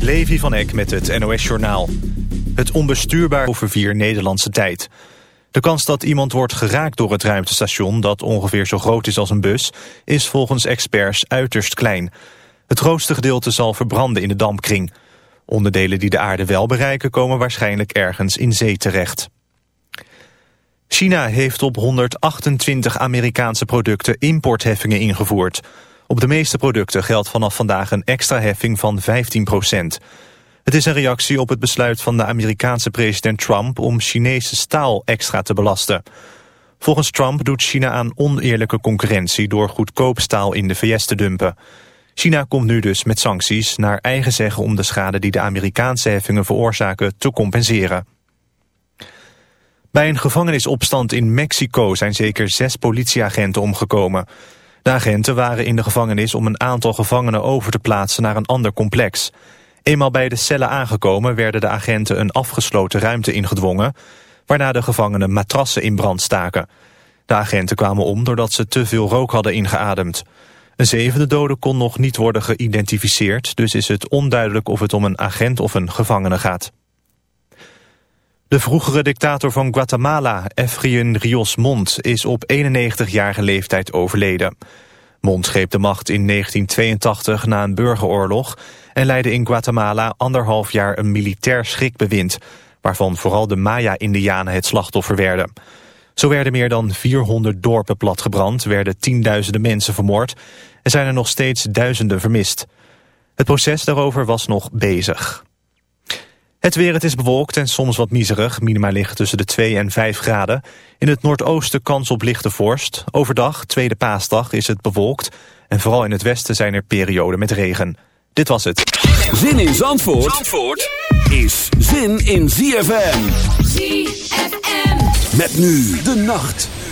Levi van Eck met het NOS-journaal. Het onbestuurbaar over vier Nederlandse tijd. De kans dat iemand wordt geraakt door het ruimtestation... dat ongeveer zo groot is als een bus... is volgens experts uiterst klein. Het grootste gedeelte zal verbranden in de dampkring. Onderdelen die de aarde wel bereiken... komen waarschijnlijk ergens in zee terecht. China heeft op 128 Amerikaanse producten importheffingen ingevoerd... Op de meeste producten geldt vanaf vandaag een extra heffing van 15 procent. Het is een reactie op het besluit van de Amerikaanse president Trump... om Chinese staal extra te belasten. Volgens Trump doet China aan oneerlijke concurrentie... door goedkoop staal in de VS te dumpen. China komt nu dus met sancties naar eigen zeggen... om de schade die de Amerikaanse heffingen veroorzaken te compenseren. Bij een gevangenisopstand in Mexico zijn zeker zes politieagenten omgekomen... De agenten waren in de gevangenis om een aantal gevangenen over te plaatsen naar een ander complex. Eenmaal bij de cellen aangekomen werden de agenten een afgesloten ruimte ingedwongen, waarna de gevangenen matrassen in brand staken. De agenten kwamen om doordat ze te veel rook hadden ingeademd. Een zevende dode kon nog niet worden geïdentificeerd, dus is het onduidelijk of het om een agent of een gevangene gaat. De vroegere dictator van Guatemala, Efraín Rios Mont, is op 91-jarige leeftijd overleden. Mont greep de macht in 1982 na een burgeroorlog en leidde in Guatemala anderhalf jaar een militair schrikbewind, waarvan vooral de Maya-Indianen het slachtoffer werden. Zo werden meer dan 400 dorpen platgebrand, werden tienduizenden mensen vermoord en zijn er nog steeds duizenden vermist. Het proces daarover was nog bezig. Het weer, het is bewolkt en soms wat miserig. Minima liggen tussen de 2 en 5 graden. In het noordoosten kans op lichte vorst. Overdag, tweede paasdag, is het bewolkt. En vooral in het westen zijn er perioden met regen. Dit was het. Zin in Zandvoort, Zandvoort is zin in ZFM. ZFM. Met nu de nacht.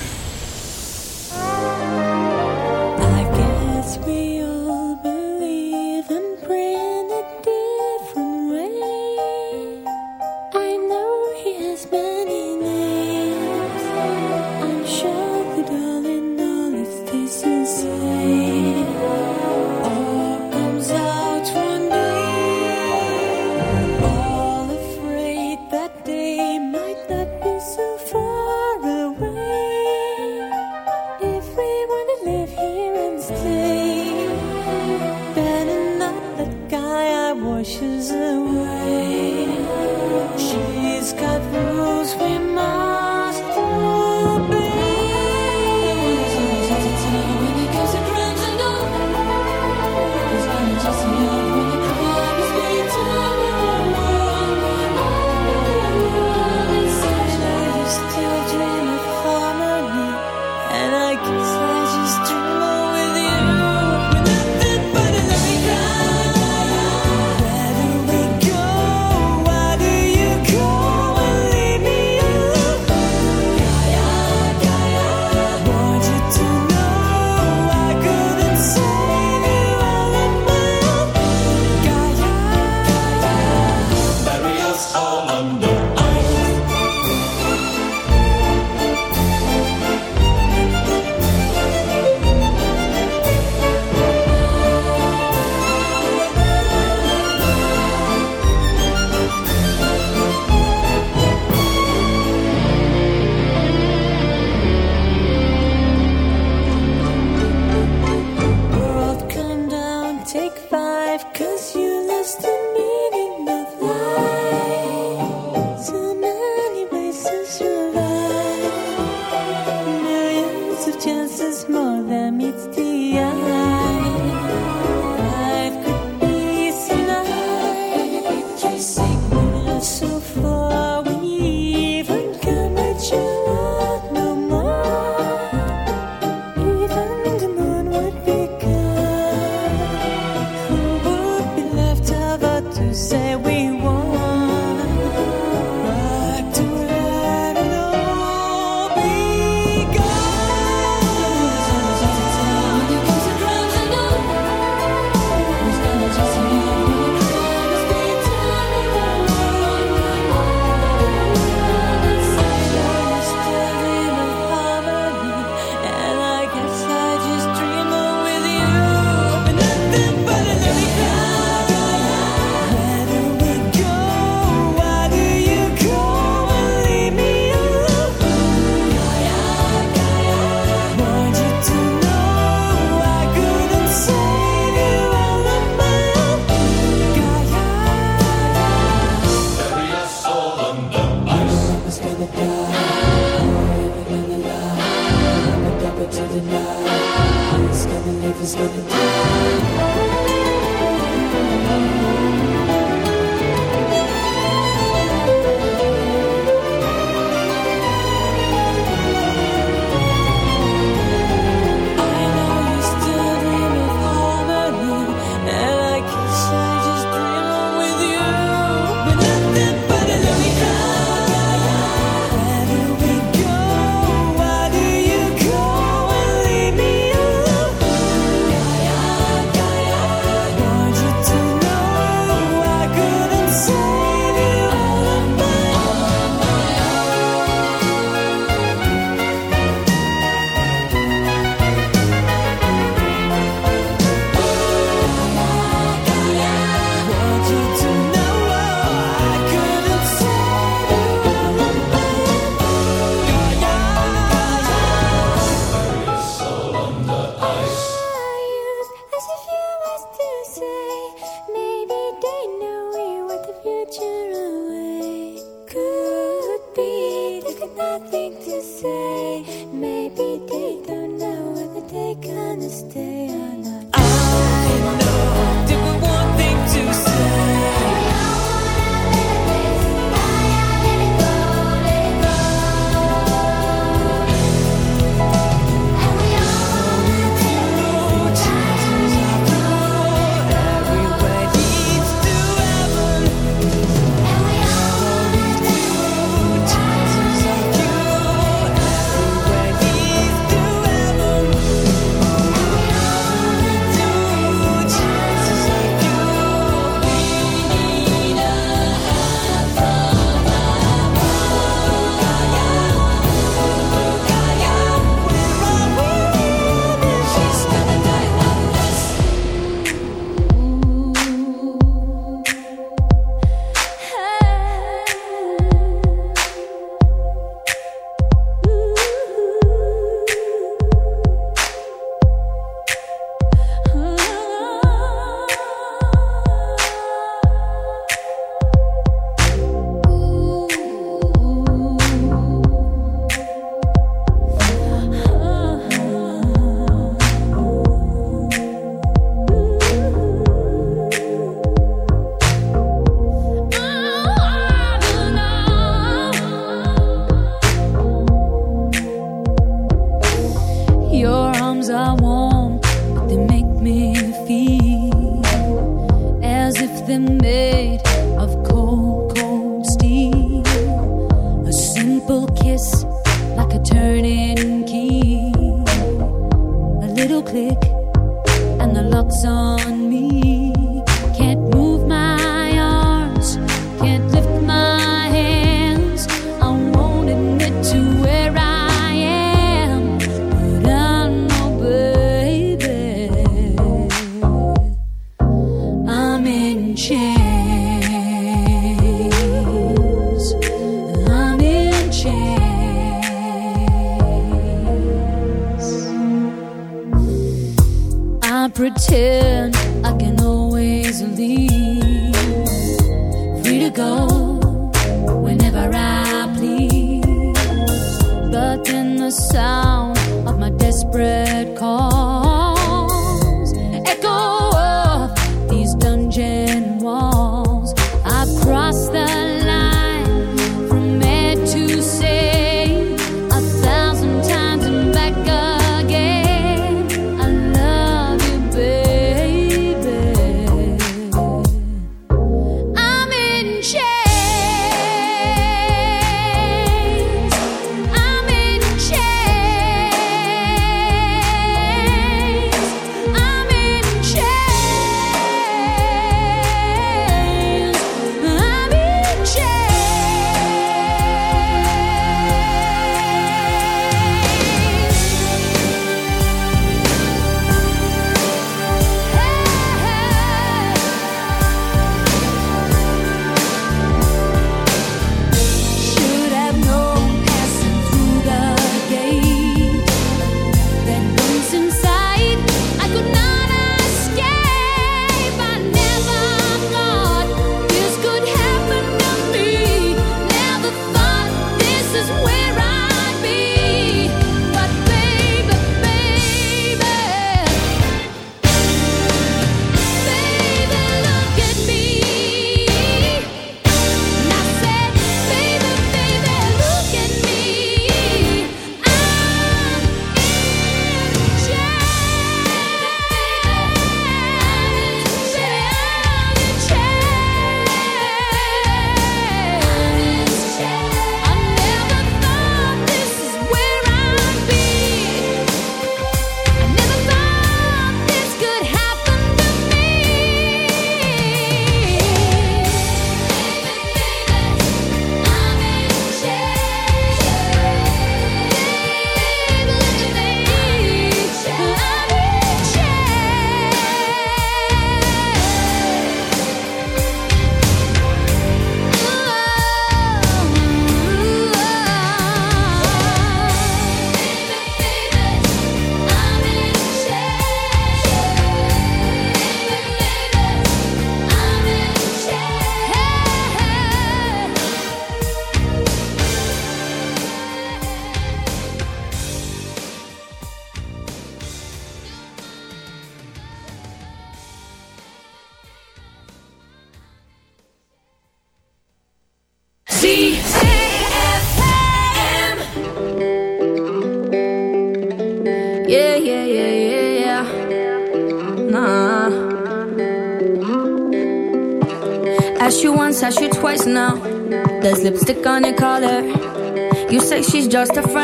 Just a friend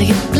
to get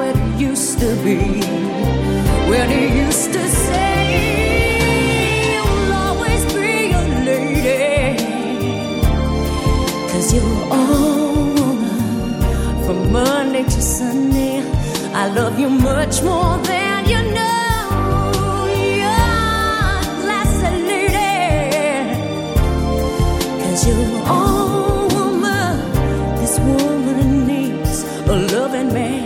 used to be when he used to say, You'll always be a lady. Cause you're all woman from Monday to Sunday. I love you much more than you know. You're classy lady. Cause you're all woman. This woman needs a loving man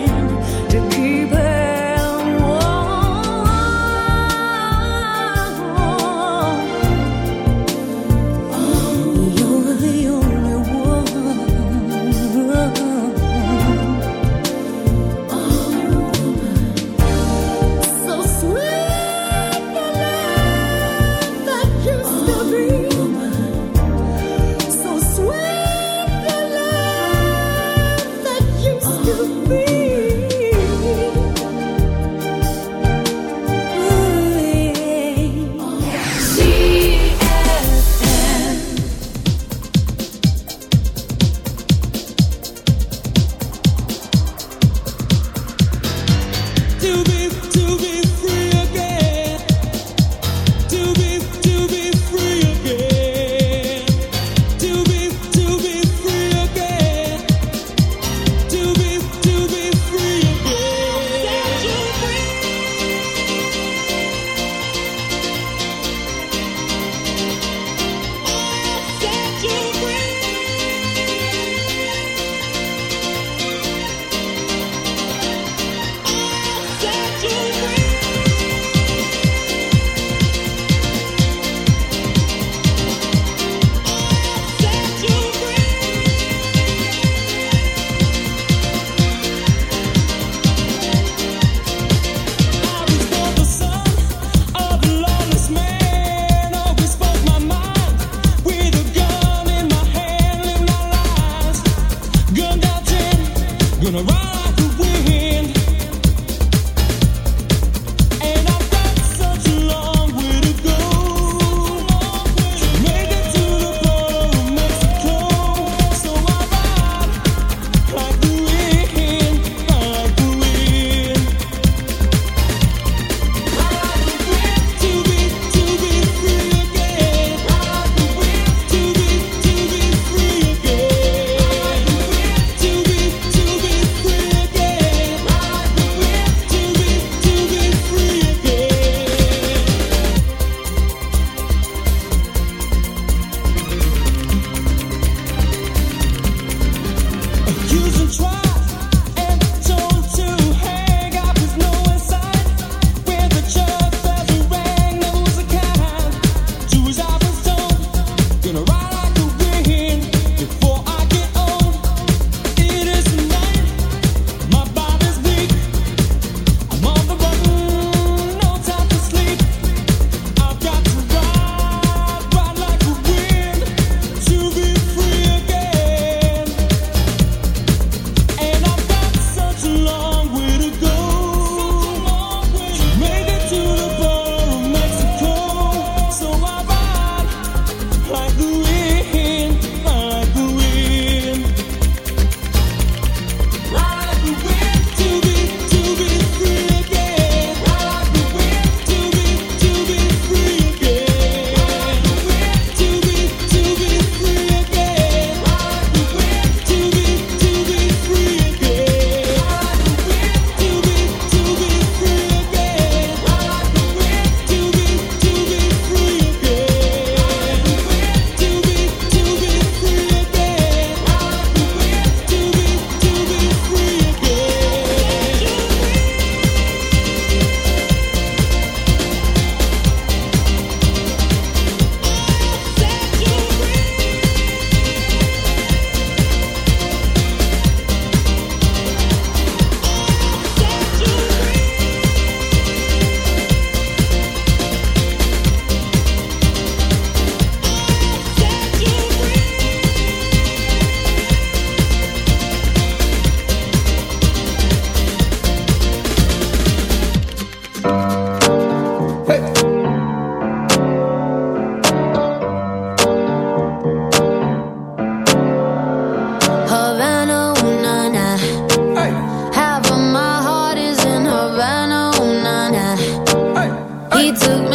took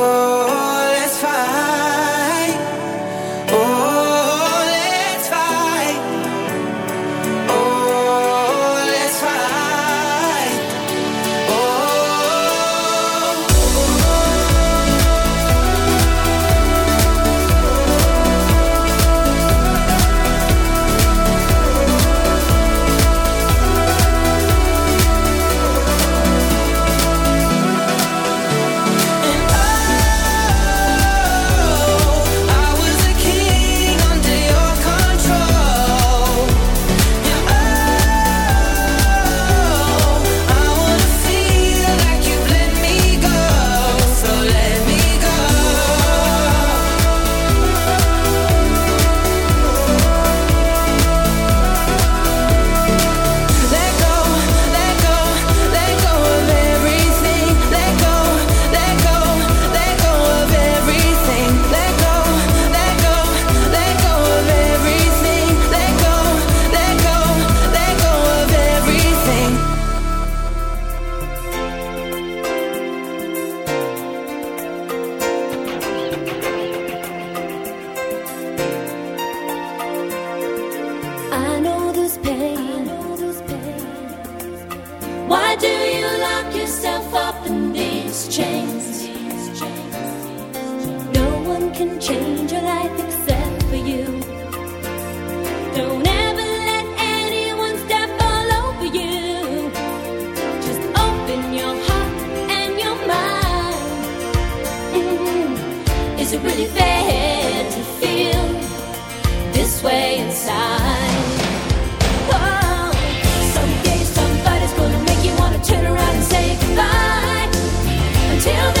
It's it really fair to feel this way inside? Oh, some day somebody's gonna make you wanna turn around and say goodbye. Until then.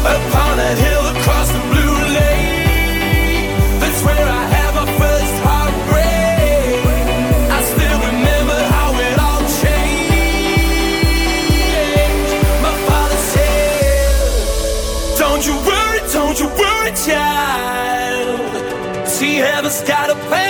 upon that hill across the blue lake. That's where I had my first heartbreak. I still remember how it all changed. My father said, Don't you worry, don't you worry, child. She heaven's got a plan.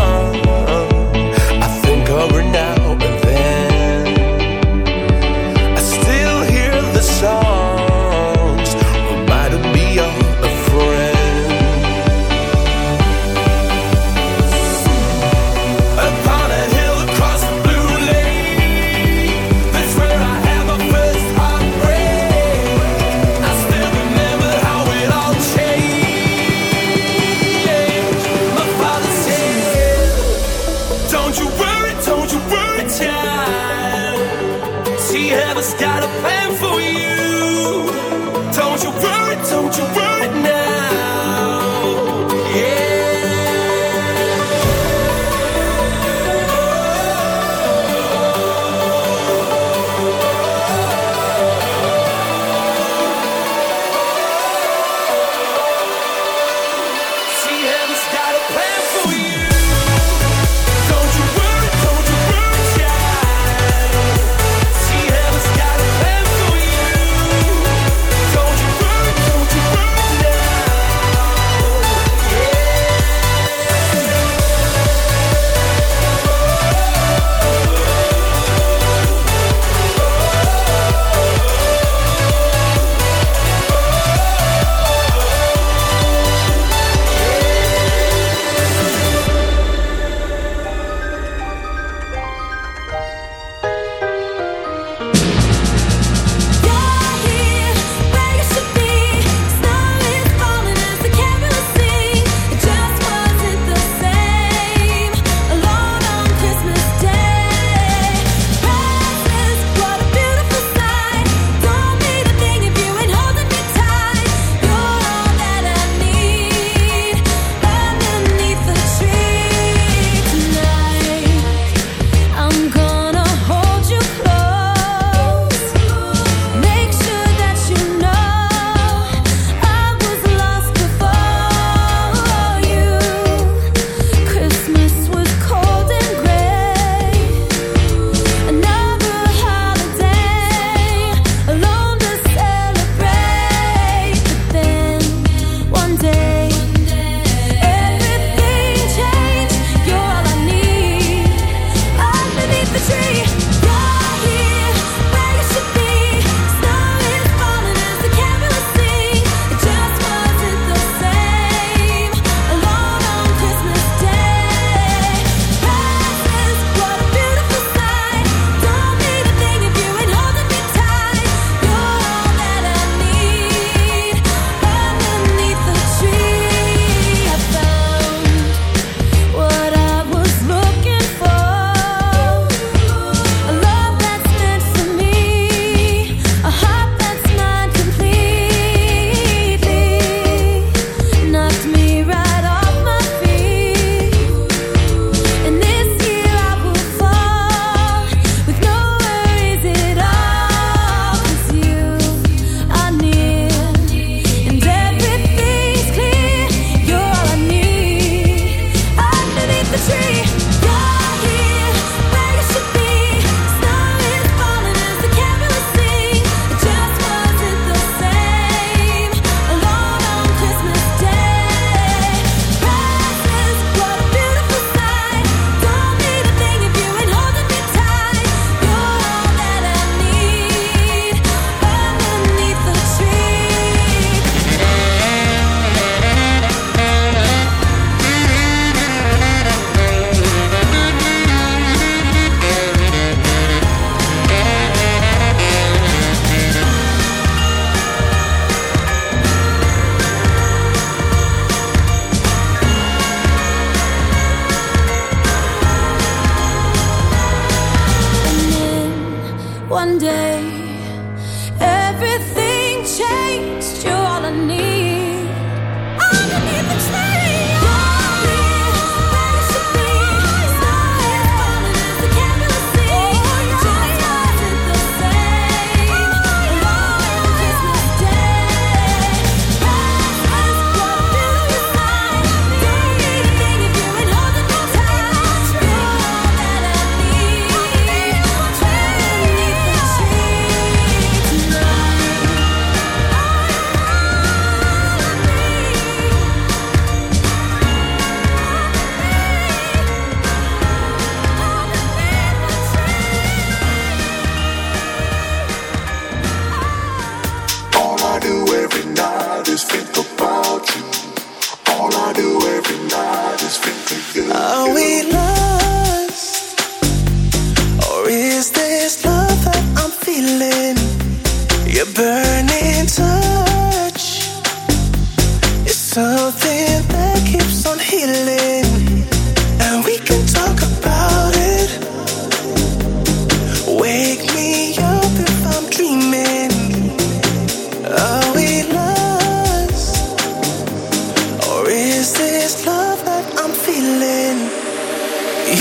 love that I'm feeling.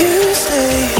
You say.